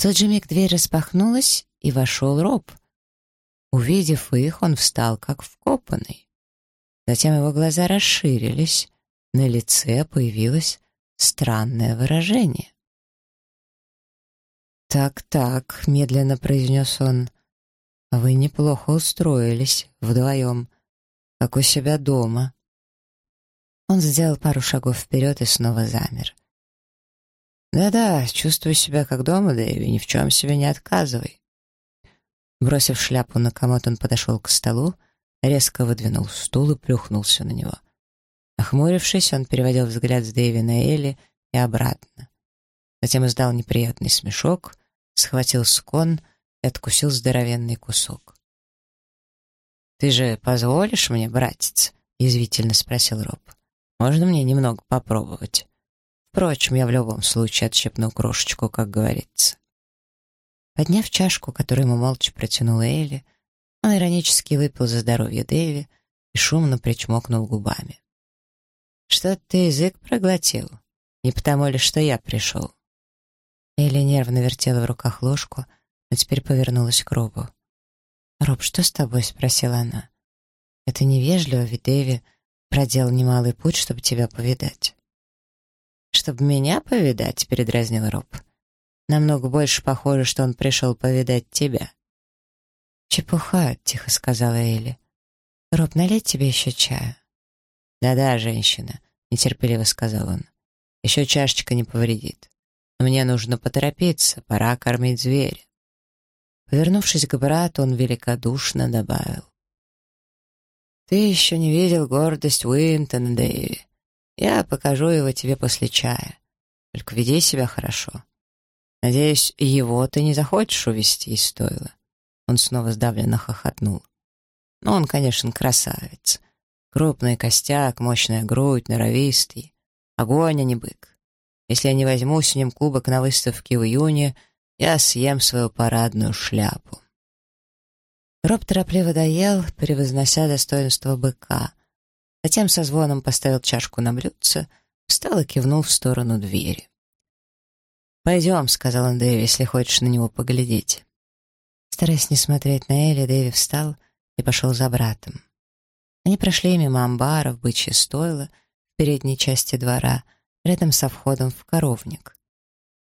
В тот же миг дверь распахнулась, и вошел Роб. Увидев их, он встал как вкопанный. Затем его глаза расширились, на лице появилось странное выражение. «Так-так», — медленно произнес он, — «вы неплохо устроились вдвоем, как у себя дома». Он сделал пару шагов вперед и снова замер. «Да-да, чувствую себя как дома, Дэйви, ни в чем себе не отказывай». Бросив шляпу на комод, он подошел к столу, резко выдвинул стул и плюхнулся на него. Охмурившись, он переводил взгляд с Дэйви на Элли и обратно. Затем издал неприятный смешок, схватил скон и откусил здоровенный кусок. «Ты же позволишь мне, братец?» — язвительно спросил Роб. «Можно мне немного попробовать?» Впрочем, я в любом случае отщепну крошечку, как говорится. Подняв чашку, которую ему молча протянула Элли, он иронически выпил за здоровье Дэви и шумно причмокнул губами. «Что ты язык проглотил? Не потому ли, что я пришел?» Элли нервно вертела в руках ложку, но теперь повернулась к Робу. «Роб, что с тобой?» — спросила она. «Это невежливо, ведь Дэви проделал немалый путь, чтобы тебя повидать». «Чтобы меня повидать?» — передразнил Роб. «Намного больше похоже, что он пришел повидать тебя». «Чепуха», — тихо сказала Элли. «Роб, налить тебе еще чаю?» «Да-да, женщина», — нетерпеливо сказал он. «Еще чашечка не повредит. Но мне нужно поторопиться, пора кормить зверя». Повернувшись к брату, он великодушно добавил. «Ты еще не видел гордость Уинтона, Дэйви. Я покажу его тебе после чая. Только веди себя хорошо. Надеюсь, его ты не захочешь увести из стойла». Он снова сдавленно хохотнул. «Ну, он, конечно, красавец. Крупный костяк, мощная грудь, норовистый. Огонь, а не бык. Если я не возьму с ним кубок на выставке в июне, я съем свою парадную шляпу». Роб торопливо доел, превознося достоинство быка, Затем со звоном поставил чашку на блюдце, встал и кивнул в сторону двери. «Пойдем», — сказал он Дэви, — «если хочешь на него поглядеть». Стараясь не смотреть на Элли, Дэви встал и пошел за братом. Они прошли мимо амбара в бычье стойло в передней части двора, рядом со входом в коровник.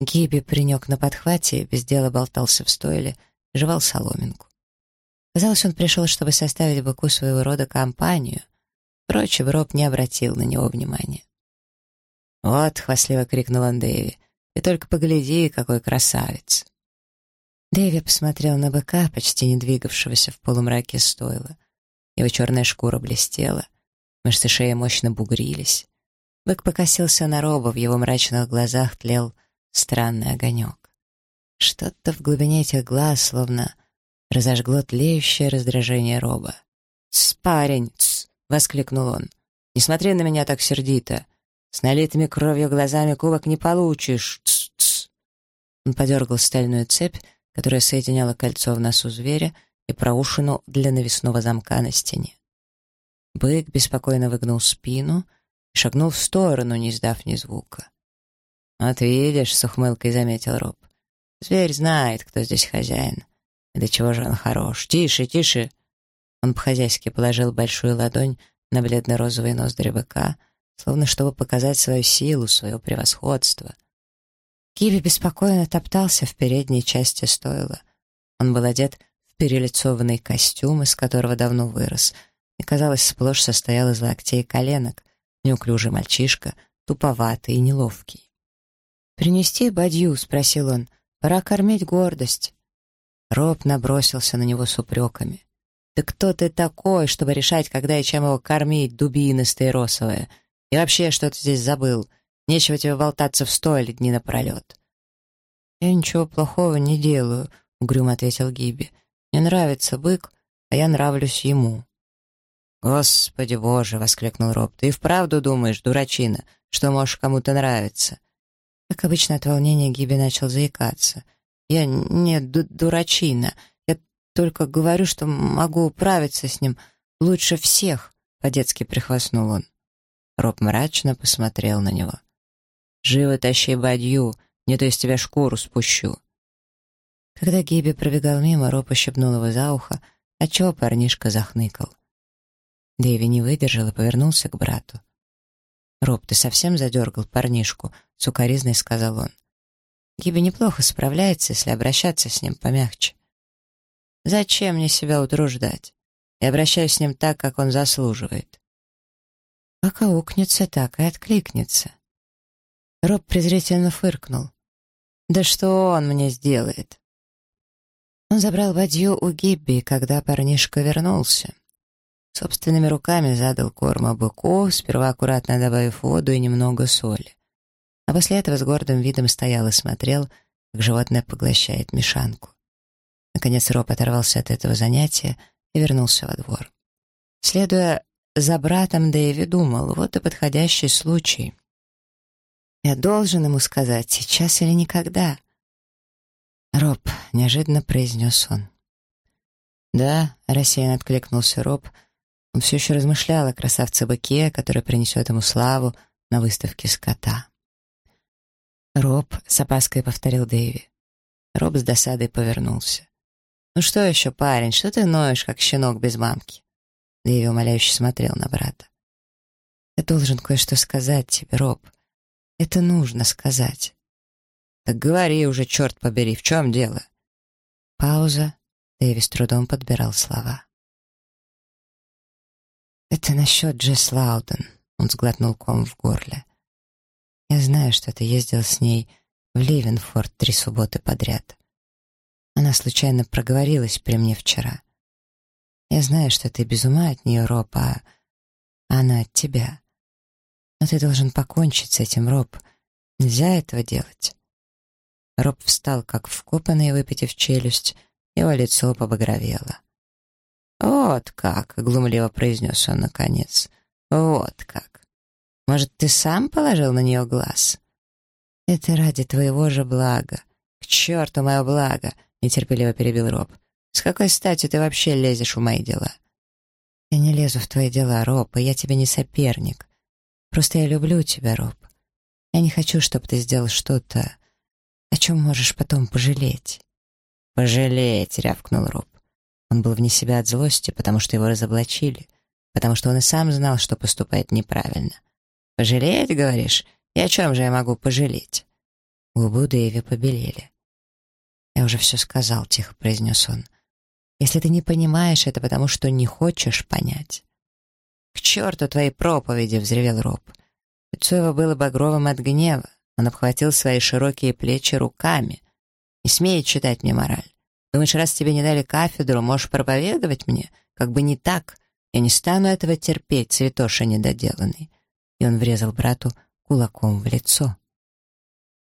Гиби принек на подхвате, без дела болтался в стойле, жевал соломинку. Казалось, он пришел, чтобы составить быку своего рода компанию — Впрочем, Роб не обратил на него внимания. «Вот», — хвастливо крикнул он Дэви, — «ты только погляди, какой красавец!» Дэви посмотрел на быка, почти не двигавшегося в полумраке стойла. Его черная шкура блестела, мышцы шеи мощно бугрились. Бык покосился на Роба, в его мрачных глазах тлел странный огонек. Что-то в глубине этих глаз словно разожгло тлеющее раздражение Роба. «Тсс, парень, тсс!» — воскликнул он. «Не смотри на меня так сердито. С налитыми кровью глазами кубок не получишь. Тс -тс. Он подергал стальную цепь, которая соединяла кольцо в носу зверя и проушину для навесного замка на стене. Бык беспокойно выгнул спину и шагнул в сторону, не издав ни звука. «Вот видишь», — с ухмылкой заметил Роб, — «зверь знает, кто здесь хозяин. И до чего же он хорош. Тише, тише!» Он по-хозяйски положил большую ладонь на бледно-розовый ноздри быка, словно чтобы показать свою силу, свое превосходство. Киви беспокойно топтался в передней части стойла. Он был одет в перелицованный костюм, из которого давно вырос, и, казалось, сплошь состоял из локтей и коленок, неуклюжий мальчишка, туповатый и неловкий. «Принести бадью?» — спросил он. «Пора кормить гордость». Роб набросился на него с упреками. «Да кто ты такой, чтобы решать, когда и чем его кормить, дубина стаиросовая? И вообще, что ты здесь забыл? Нечего тебе болтаться в стойле дни напролет». «Я ничего плохого не делаю», — угрюмо ответил Гиби. «Мне нравится бык, а я нравлюсь ему». «Господи боже!» — воскликнул Роб. «Ты и вправду думаешь, дурачина, что можешь кому-то нравиться?» Как обычно, от волнения Гиби начал заикаться. «Я не дурачина. Только говорю, что могу управиться с ним лучше всех», — по-детски прихвастнул он. Роб мрачно посмотрел на него. «Живо тащи бадью, не то из тебя шкуру спущу». Когда Гиби пробегал мимо, Роб ощипнул его за ухо, отчего парнишка захныкал. Дэви не выдержал и повернулся к брату. «Роб, ты совсем задергал парнишку?» — сукоризной сказал он. «Гиби неплохо справляется, если обращаться с ним помягче. Зачем мне себя утруждать? Я обращаюсь с ним так, как он заслуживает». Как аукнется, так и откликнется. Роб презрительно фыркнул. «Да что он мне сделает?» Он забрал бадью у Гибби, когда парнишка вернулся. Собственными руками задал корма быку, сперва аккуратно добавив воду и немного соли. А после этого с гордым видом стоял и смотрел, как животное поглощает мешанку. Наконец Роб оторвался от этого занятия и вернулся во двор. Следуя за братом Дэйви, думал, вот и подходящий случай. Я должен ему сказать, сейчас или никогда. «Роб», — неожиданно произнес он. «Да», — рассеянно откликнулся Роб, — он все еще размышлял о красавце-быке, который принесет ему славу на выставке скота. «Роб», — с опаской повторил Дэйви. Роб с досадой повернулся. «Ну что еще, парень, что ты ноешь, как щенок без мамки?» Дэйви умоляюще смотрел на брата. «Я должен кое-что сказать тебе, Роб. Это нужно сказать». «Так говори уже, черт побери, в чем дело?» Пауза. Дэйви с трудом подбирал слова. «Это насчет Джесс Лауден», — он сглотнул ком в горле. «Я знаю, что ты ездил с ней в Ливенфорд три субботы подряд. Она случайно проговорилась при мне вчера. Я знаю, что ты без ума от нее, Роб, а она от тебя. Но ты должен покончить с этим, Роб. Нельзя этого делать». Роб встал, как вкопанный, выпитив челюсть, его лицо побагровело. «Вот как!» — глумливо произнес он наконец. «Вот как! Может, ты сам положил на нее глаз?» «Это ради твоего же блага». «К черту мое благо!» — нетерпеливо перебил Роб. «С какой стати ты вообще лезешь в мои дела?» «Я не лезу в твои дела, Роб, и я тебе не соперник. Просто я люблю тебя, Роб. Я не хочу, чтобы ты сделал что-то, о чем можешь потом пожалеть». «Пожалеть!» — рявкнул Роб. Он был вне себя от злости, потому что его разоблачили, потому что он и сам знал, что поступает неправильно. «Пожалеть, говоришь? И о чем же я могу пожалеть?» Губы Дэйви побелели. «Я уже все сказал», — тихо произнес он. «Если ты не понимаешь, это потому, что не хочешь понять». «К черту твоей проповеди!» — взревел Роб. Лицо его было багровым от гнева. Он обхватил свои широкие плечи руками. «Не смей читать мне мораль. Думаешь, раз тебе не дали кафедру, можешь проповедовать мне? Как бы не так. Я не стану этого терпеть, цветоша недоделанный». И он врезал брату кулаком в лицо.